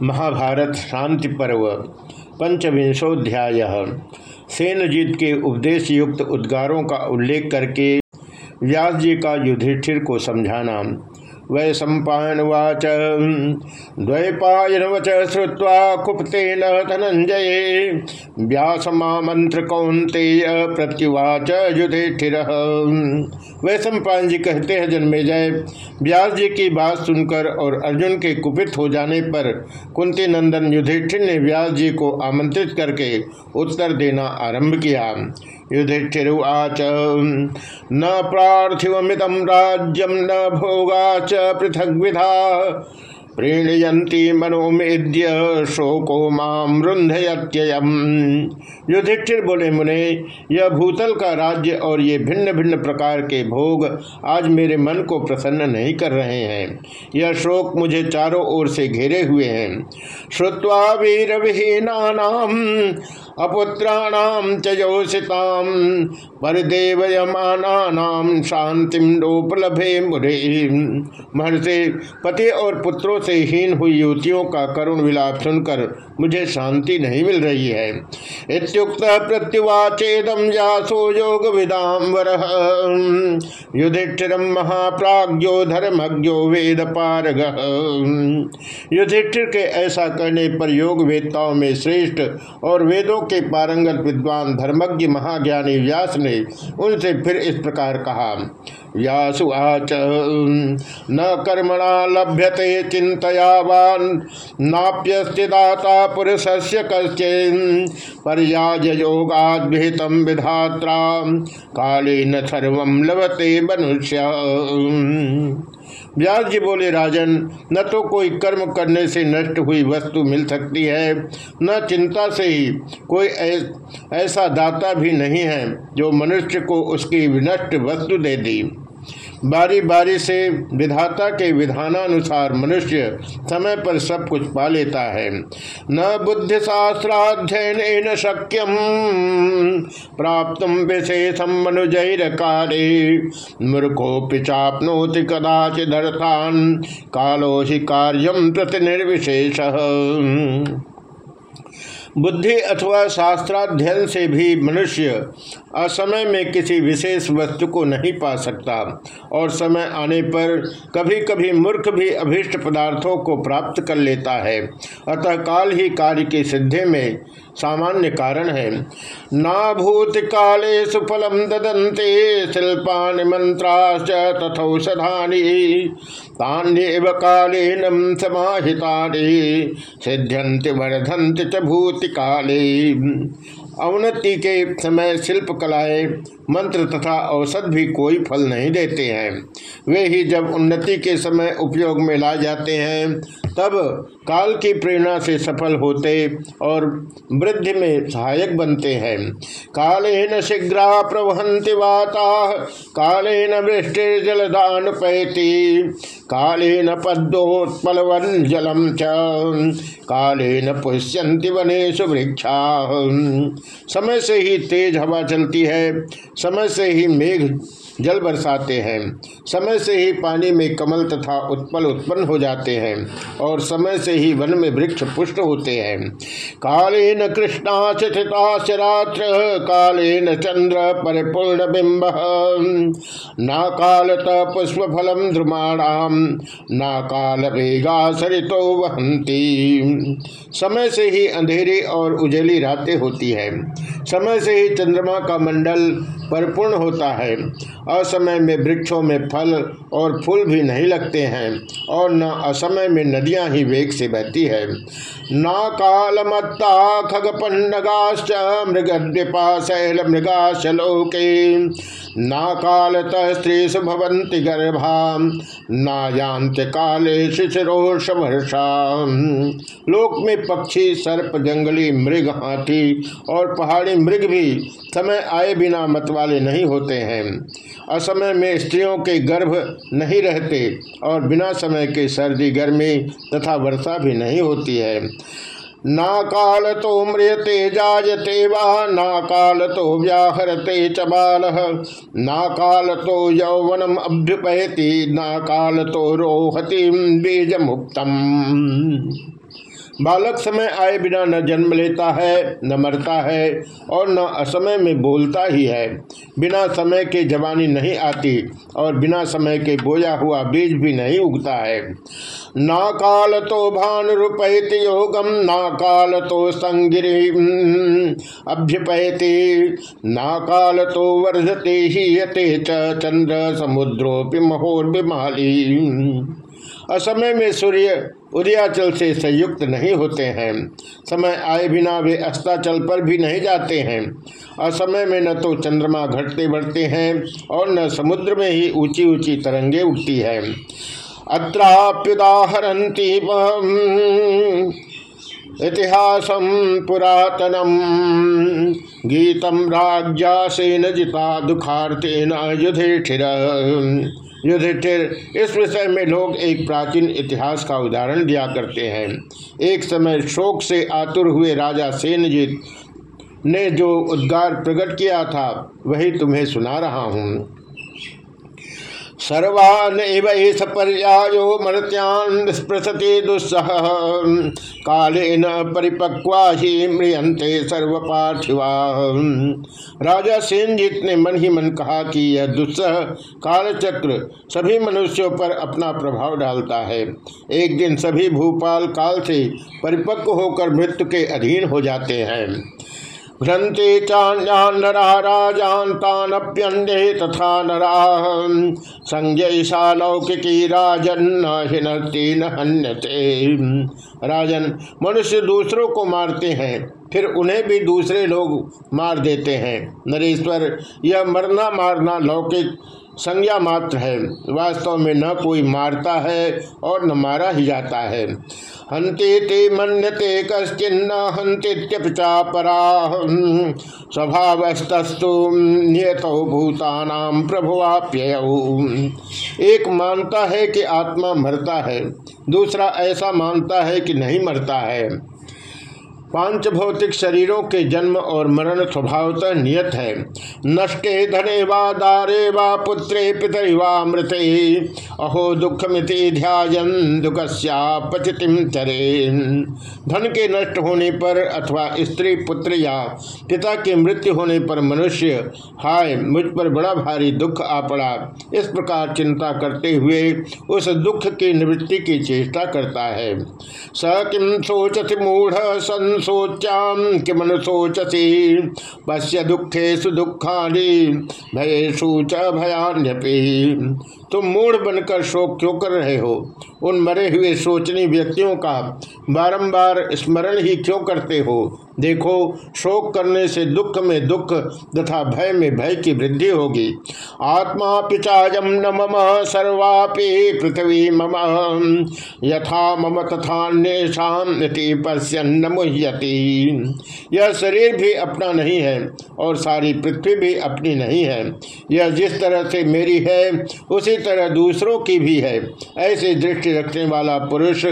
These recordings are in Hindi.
महाभारत शांति पर्व, पंचविंशोध्याय। सेनजीत के उपदेश युक्त उद्गारों का उल्लेख करके व्यास जी का युधिष्ठिर को समझाना। वै सम्पावाच वच श्रुवा कुपतेन धनंजय व्यासमामंत्र कौंतेय प्रत्युवाच युधिष्ठिर। वै सम्पान जी कहते हैं, जन्मे जय व्यास जी की बात सुनकर और अर्जुन के कुपित हो जाने पर कुंती नंदन युधिष्ठिर ने व्यास जी को आमंत्रित करके उत्तर देना आरंभ किया। युधिष्ठिरुवाच न पार्थिवमितम राज्यम न भोगा च पृथक विधा प्रीणयंती मनोमेद्य शोको माम रुंधयत्ययम युधिष्ठिर बोले, मुने, यह भूतल का राज्य और ये भिन्न भिन्न प्रकार के भोग आज मेरे मन को प्रसन्न नहीं कर रहे हैं। यह शोक मुझे चारों ओर से घेरे हुए हैं। श्रुवा वीर विहीना अपुत्राणाम चयोषिताम परदेवयमानाम शांतिम लोपलभे मुरे। महर्षि, पति और पुत्रों से हीन हुई युवतियों का करुण विलाप सुनकर मुझे शांति नहीं मिल रही है। इत्युक्त प्रत्युवाचेदम जासो योग विदाम वर युधिष्ठिर महाप्राज्यो धर्मज्ञो वेद पारग युधिष्ठिर के ऐसा करने पर योग वेदताओं में श्रेष्ठ और वेदों के पारंगत विद्वान धर्मज्ञ महाज्ञानी व्यास ने उनसे फिर इस प्रकार कहा व्यासुवाच न कर्मणा लभ्यते चिंतयावान, नाप्यस्ति दाता पुरुषस्य कश्चिन, पर्याज योगाद्भितम विधात्रा काले न सर्व लभते मनुष्य। व्यास जी बोले, राजन, न तो कोई कर्म करने से नष्ट हुई वस्तु मिल सकती है, न चिंता से ही। कोई ऐसा दाता भी नहीं है जो मनुष्य को उसकी विनष्ट वस्तु दे दी। बारी बारी से विधाता के विधानानुसार मनुष्य समय पर सब कुछ पा लेता है। न बुद्धि शास्त्राध्ययन न शक्यम प्राप्त विशेषम मनुजैर कार्य मूर्खो पिचापनोति कदाचिधर्थान कालो ही कार्यम प्रति निर्विशेष। बुद्धि अथवा शास्त्राध्ययन से भी मनुष्य असमय में किसी विशेष वस्तु को नहीं पा सकता और समय आने पर कभी कभी मूर्ख भी अभीष्ट पदार्थों को प्राप्त कर लेता है। अतः काल ही कार्य की सिद्धि में सामान्य कारण है। ना भूत काले सुफलम ददंते शिल्पान मंत्राश्च तथौषधानी तान्यव काले नम समाहिता सिद्ध्यंति वर्धंति च भूति काले अवनति के समय शिल्प कलाएँ, मंत्र तथा औसत भी कोई फल नहीं देते हैं। वे ही जब उन्नति के समय उपयोग में ला जाते हैं तब काल की प्रेरणा से सफल होते और वृद्धि में सहायक बनते हैं। काले न शीघ्र प्रवहंति वाता काले न वृष्टि जलदान पैती काले न पद्मोत्पलवन जलम च काले न पुष्यंति वने सुवृक्षा समय से ही तेज हवा चलती है, समय से ही मेघ जल बरसाते हैं, समय से ही पानी में कमल तथा उत्पल उत्पन्न हो जाते हैं और समय से ही वन में वृक्ष पुष्ट होते हैं। काले न कृष्णा काले न चंद्र परिपूर्ण बिंब न कालत पुष्प फलम ध्रुमाणाम न काल वेगा सरितो वहंती समय से ही अंधेरी और उजेली रातें होती है। समय से ही चंद्रमा का मंडल परिपूर्ण होता है। असमय में वृक्षों में फल और फूल भी नहीं लगते हैं और न असमय में नदियाँ ही वेग से बहती है। न कालमत्ता खगपन्नगाश्च मृगद्विपा शैल मृगाश लोके। ना कालत स्त्री सुभवंति गर्भा ना यांत काले शिशिरोष लोक में पक्षी, सर्प, जंगली, मृग, हाथी और पहाड़ी मृग भी समय आए बिना मतवाले नहीं होते हैं। असमय में स्त्रियों के गर्भ नहीं रहते और बिना समय के सर्दी, गर्मी तथा वर्षा भी नहीं होती है। ना काल तो मृयते जायते वा, ना काल तो व्याहरते च बाल, ना काल तो यौवनम अभ्युपहति ना काल तो रोहती बीज मुक्तम बालक समय आए बिना न जन्म लेता है, न मरता है और न असमय में बोलता ही है। बिना समय के जवानी नहीं आती और बिना समय के बोया हुआ बीज भी नहीं उगता है। ना काल तो भानुपैत योगम, ना काल तो संगिरी अभ्युपैति ना काल तो वर्धते ही यते चंद्र समुद्रोपि महोर बिमाली असमय में सूर्य उदयाचल से संयुक्त नहीं होते हैं। समय आए बिना वे अस्ताचल पर भी नहीं जाते हैं। असमय में न तो चंद्रमा घटते बढ़ते हैं और न समुद्र में ही ऊँची ऊँची तरंगे उठती है। अत्राप्युदाहरती इतिहास पुरातनम। गीतम राज्या से न जिता दुखार्तेन युधिष्ठिर युधिष्ठिर इस विषय में लोग एक प्राचीन इतिहास का उदाहरण दिया करते हैं। एक समय शोक से आतुर हुए राजा सेनजीत ने जो उद्गार प्रकट किया था, वही तुम्हें सुना रहा हूँ। सर्वान पर्यायो मर्त्यान स्पृशति दुस्सह कालेन परिपक्वा ही म्रियंते सर्व पार्थिवा राजा सेनजीत ने मन ही मन कहा कि यह दुस्सह कालचक्र सभी मनुष्यों पर अपना प्रभाव डालता है। एक दिन सभी भूपाल काल से परिपक्व होकर मृत्यु के अधीन हो जाते हैं। भ्रंते चान्यान नरा राजान्तानप्यन्ये तथा नरा। संजयसा लौकिकी राजन न हन्यते। राजन, मनुष्य दूसरों को मारते हैं, फिर उन्हें भी दूसरे लोग मार देते हैं। नरेश्वर, यह मरना मारना लौकिक संज्ञा मात्र है। वास्तव में न कोई मारता है और न मारा ही जाता है। हंते ते मनते कश्चिन्न हंतीत्यपरा स्वभावस्तस्तु नियत भूतानाम प्रभुवाप्य एक मानता है कि आत्मा मरता है, दूसरा ऐसा मानता है कि नहीं मरता है। पाँच भौतिक शरीरों के जन्म और मरण स्वभावतः नियत है। नष्टे धने वा दारे वा पुत्रे पितरि वा मृते। अहो दुख मिति ध्यान दुखस्यापचितिम चरे। धन के नष्ट होने पर अथवा स्त्री, पुत्र या पिता की मृत्यु होने पर मनुष्य, हाय, मुझ पर बड़ा भारी दुख आ पड़ा। इस प्रकार चिंता करते हुए उस दुख की निवृत्ति की चेष्टा करता है। स किम सोचति मूढ़ सोच्याम कि मन सोचसी? पश्य दुखे सुदुखा भयेशु च भयान्यपी। तुम मूड बनकर शोक क्यों कर रहे हो? उन मरे हुए सोचनी व्यक्तियों का बारंबार स्मरण ही क्यों करते हो? देखो, शोक करने से दुख में दुख तथा भय में भय की वृद्धि होगी। आत्मा पिचाजम न मम, सर्वापि पृथ्वी मम। यथा मम तथा मुह्यति। यह शरीर भी अपना नहीं है और सारी पृथ्वी भी अपनी नहीं है। यह जिस तरह से मेरी है, उसी तरह दूसरों की भी है। ऐसे दृष्टि रखने वाला पुरुष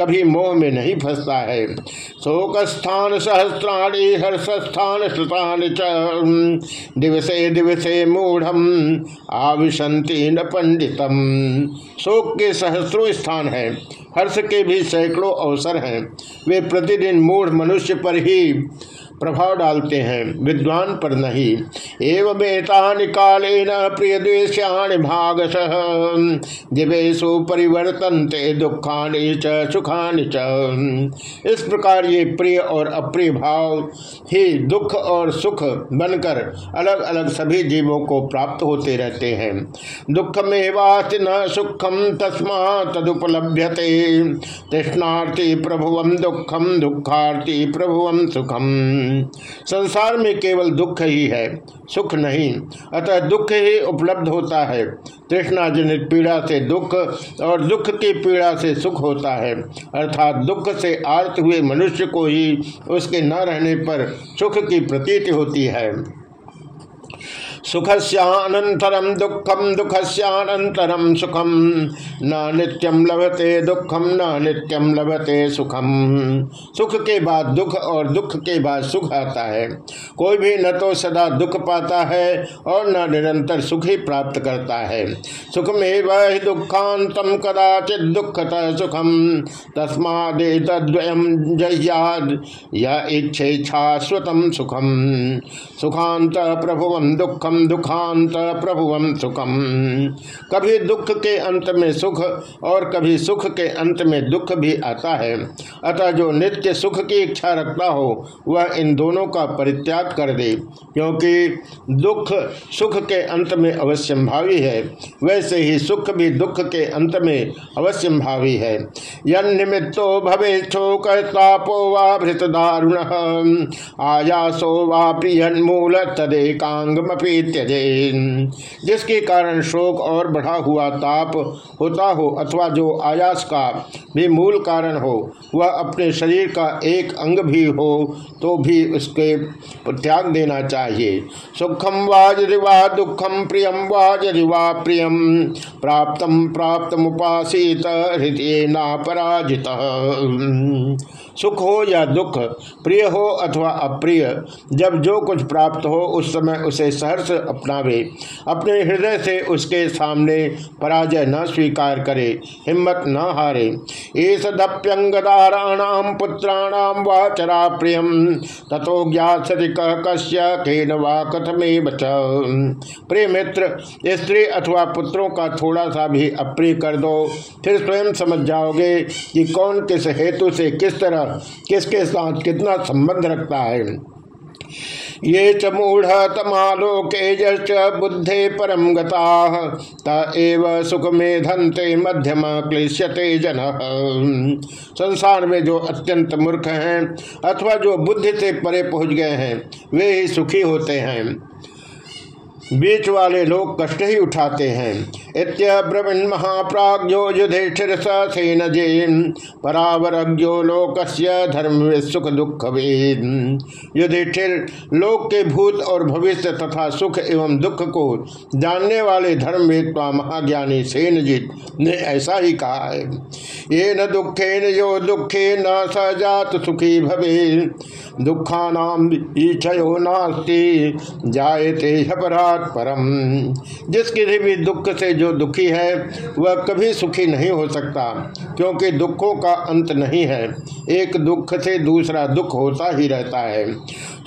कभी मोह में नहीं फंसता है। शोक स्थान सहस्त्राणी हर्षस्थान, श्रुतान दिवसे दिवसे मूढ़ आविशंति न पंडितम। शोक के सहस्रों स्थान है। हर्ष के भी सैकड़ों अवसर हैं। वे प्रतिदिन मूढ़ मनुष्य पर ही प्रभाव डालते हैं। विद्वान पर नहीं। एवं काले न प्रिय द्वेश्याण भागश। दिवेशु परिवर्तन दुखानि च च। इस प्रकार ये प्रिय और अप्रिय भाव ही दुख और सुख बनकर अलग अलग सभी जीवों को प्राप्त होते रहते हैं। दुख में वाच न सुखम तस्मा तदुपलभ्यते। तृष्णार्थी प्रभुवम दुखम दुखार्थी प्रभुवम सुखम। संसार में केवल दुख ही है, सुख नहीं। अतः दुख ही उपलब्ध होता है। तृष्णा जनित पीड़ा से दुख और दुख की पीड़ा से सुख होता है। अर्थात दुख से आर्त हुए मनुष्य को ही उसके न रहने पर सुख की प्रतीति होती है। सुखस्यानंतरम दुखम दुखस्यानंतरम सुखम न नित्यम लभते दुखम न नित्यम लभते सुखम सुख के बाद दुख और दुख के बाद सुख आता है। कोई भी न तो सदा दुख पाता है और न निरंतर सुख ही प्राप्त करता है। सुख में वह दुखांतम कदाचित दुखत सुखम तस्माद्वयम जह्याद, या इच्छे शाश्वतम सुखम सुखांत प्रभुवम दुखम दुखांत प्रभुवम सुखम। कभी दुख के अंत में सुख और कभी सुख के अंत में दुख भी आता है। अतः जो नित्य सुख की इच्छा रखता हो, वह इन दोनों का परित्याग कर दे, क्योंकि दुख सुख के अंत में अवश्यंभावी है। वैसे ही सुख भी दुख के अंत में अवश्यंभावी है। यन निमित्तो भवे शोक तापो वा भृत दारुण आयासो वा प्रियन मूल तदेकांगमपी त्यजे जिसके कारण शोक और बढ़ा हुआ ताप होता हो अथवा जो आयास का भी मूल कारण हो, वह अपने शरीर का एक अंग भी हो तो भी उसके त्याग देना चाहिए। सुखम वाजरिवा, दुखम प्रियम वाजरिवा प्रियम। प्राप्त प्राप्त मुपासित हृदय ना पराजित सुख हो या दुख, प्रिय हो अथवा अप्रिय, जब जो कुछ प्राप्त हो उस समय उसे सहर्ष अपनावे। अपने हृदय से उसके सामने पराजय न स्वीकार करे, हिम्मत न हारे। ईसदप्यंगदाराणाम पुत्राणाम व चरा प्रियम तथो ज्ञाति कश्य केन वा कथमे बच प्रिय मित्र, स्त्री अथवा पुत्रों का थोड़ा सा भी अप्रिय कर दो। फिर स्वयं समझ जाओगे कि कौन किस हेतु से किस तरह किसके साथ कितना संबंध रखता है? ये च मूढ़ तमालोके बुद्धे परम गव सुख में धनते मध्यम क्लेश्यते जन। संसार में जो अत्यंत मूर्ख हैं, अथवा जो बुद्धि से परे पहुँच गए हैं, वे ही सुखी होते हैं। बीच वाले लोग कष्ट ही उठाते हैं। इत्यब्रवीण महाप्राज्यो युधिष्ठिर सेन जेन परावरज्ञो लोकस्य धर्म सुख दुख युधिष्ठिर लोक के भूत और भविष्य तथा सुख एवं दुख को जानने वाले धर्म वेदवा महाज्ञानी सेनजीत ने ऐसा ही कहा है। ये न दुखे न यो दुखे न सजात सुखी भवे दुखानाम ईक्षयो नास्ती, जायते अपराध परम। जिसके भी दुख से जो दुखी है, वह कभी सुखी नहीं हो सकता, क्योंकि दुखों का अंत नहीं है। एक दुख से दूसरा दुख होता ही रहता है।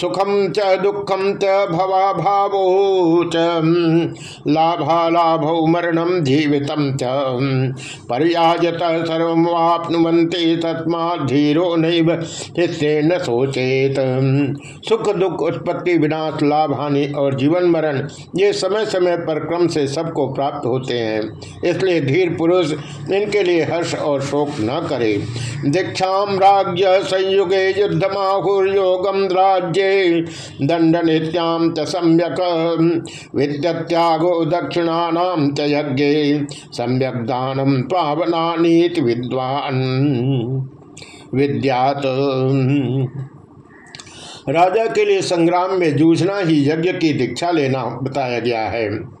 सुखम च दुखम च भवा भावो च। लाभा लाभो मरणम जीवित च। पर्याजत सर्वप्नुवंते तस्मा धीरो नैव हिस्से न सोचेत सुख, दुख, उत्पत्ति, विनाश, लाभ, हानि और जीवन मरण, ये समय समय पर क्रम से सबको प्राप्त होते हैं। इसलिए धीर पुरुष इनके लिए हर्ष और शोक न करे। दीक्षा राज्य संयुगे युद्ध युद्धमाहुर्योगम राज्य दंड नित्याम च सम्यक। विद्यत्यागो च सम्यक दानम पावना विद्वान। विद्यात। राजा के लिए संग्राम में जूझना ही यज्ञ की दीक्षा लेना बताया गया है।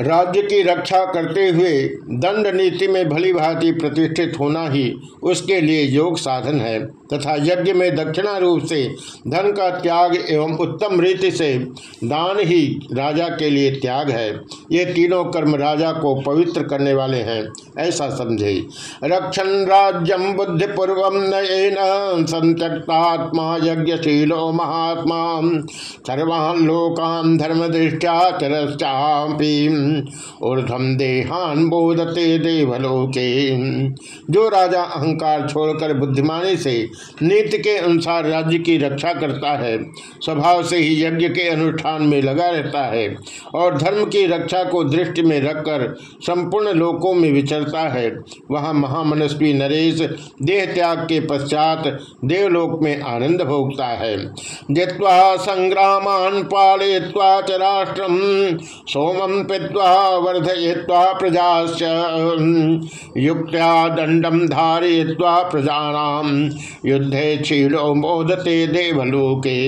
राज्य की रक्षा करते हुए दंड नीति में भली भांति प्रतिष्ठित होना ही उसके लिए योग साधन है। तथा यज्ञ में दक्षिणा रूप से धन का त्याग एवं उत्तम रीति से दान ही राजा के लिए त्याग है। ये तीनों कर्म राजा को पवित्र करने वाले हैं, ऐसा समझे। रक्षण राज्यम बुद्धिपूर्व नयन संत्यक्तात्मा यज्ञशीलो महात्मा सर्वान लोकान धर्म दृष्टिया चरश्चापी देहान बोधते देवलोके। जो राजा अहंकार छोड़कर बुद्धिमानी से नीति के अनुसार राज्य की रक्षा करता है। स्वभाव से ही यज्ञ के अनुष्ठान में लगा रहता है और धर्म की रक्षा को दृष्टि में रखकर संपूर्ण लोकों में विचरता है। वहाँ महामनस्वी नरेश देह त्याग के पश्चात देवलोक में आनंद भोगता है। जित्वा संग्रामान पालय्वा च राष्ट्रम सोमम पित्वा वर्धय्वा प्रजा युक्त्या दंडम धारय्वा प्रजा युद्धे क्षीणो मोदते देवलोके।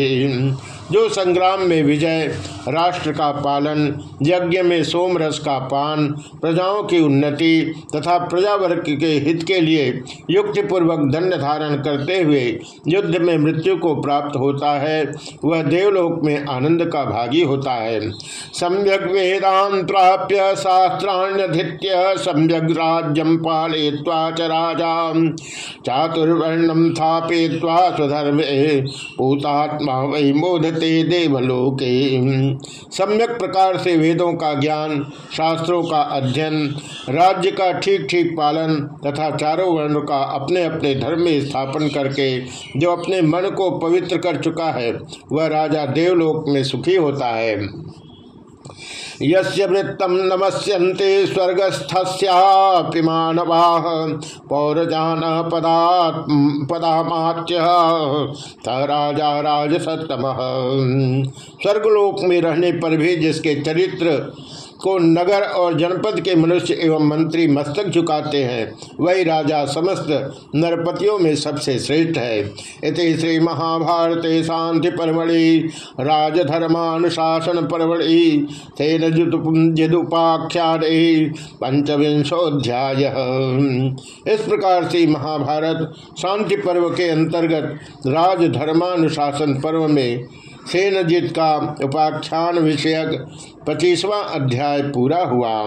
जो संग्राम में विजय, राष्ट्र का पालन, यज्ञ में सोमरस का पान, प्रजाओं की उन्नति तथा प्रजावर्ग के हित के लिए युक्तिपूर्वक दंड धारण करते हुए युद्ध में मृत्यु को प्राप्त होता है, वह देवलोक में आनंद का भागी होता है। सम्यक वेदान प्राप्य शास्त्राण्यधित्य सम्यक राज्यम पाले च राजा चातुर्वर्णम स्थापे स्वधर्म पूतात्मा वही मोदते देवलोके। सम्यक प्रकार से वेदों का ज्ञान, शास्त्रों का अध्ययन, राज्य का ठीक ठीक पालन तथा चारों वर्ण का अपने अपने धर्म में स्थापन करके जो अपने मन को पवित्र कर चुका है, वह राजा देवलोक में सुखी होता है। यस्य नमस्यन्ते स्वर्गस्थस्यापि मानवाः, पौरजान पदा स राजा राजसत्तम। स्वर्गलोक में रहने पर भी जिसके चरित्र को नगर और जनपद के मनुष्य एवं मंत्री मस्तक झुकाते हैं। वही राजा समस्त नरपतियों में सबसे श्रेष्ठ है। इति श्री महाभारत शांति परमणि राजधर्मानुशासन परमणि तेन जदुपाख्यान पंचविंशोध्याय इस प्रकार से महाभारत शांति पर्व के अंतर्गत राजधर्मानुशासन पर्व में सेनजीत का उपाख्यान विषयक पच्चीसवां अध्याय पूरा हुआ।